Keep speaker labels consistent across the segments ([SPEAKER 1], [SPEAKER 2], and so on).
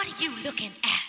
[SPEAKER 1] What are you looking at?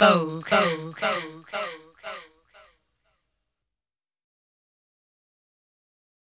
[SPEAKER 1] Vogue. Vogue. Vogue.